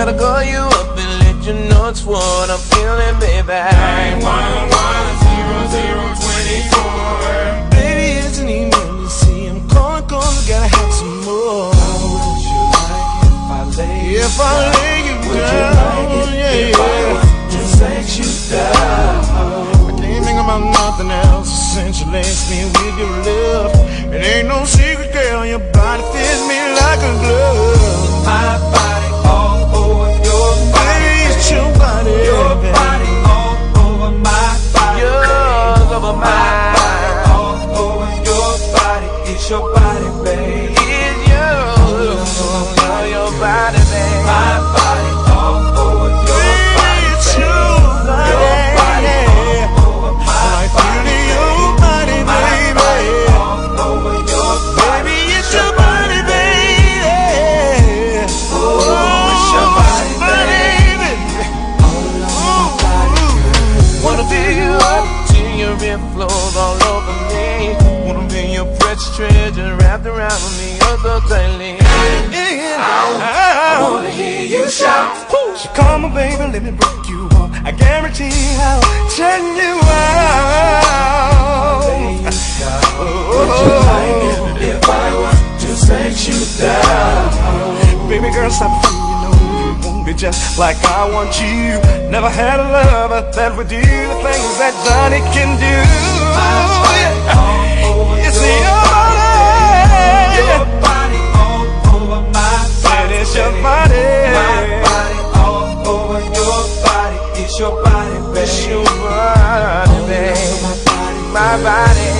Gotta call you up and let you know it's what I'm feeling, baby. Nine one one zero zero twenty four. Baby, it's an emergency. I'm calling I gotta have some more. How would you like if I lay If I lay you down, yeah, yeah. Just let you down. I can't think about nothing else since you laced me with your love. It ain't no secret, girl. Your body fits me like a glove. My your rib flows all over me. Wanna feel your precious treasure wrapped around me so tightly. I wanna hear you shout. So come on, baby, let me break you off. I guarantee I'll turn you out. Oh, If I was just let you down. baby girl, stop just like I want you. Never had a lover that would do the things that Johnny can do. It's your body. Your body all over my body. It is your body. My body all over your body. It's your body, baby. It's your body. My body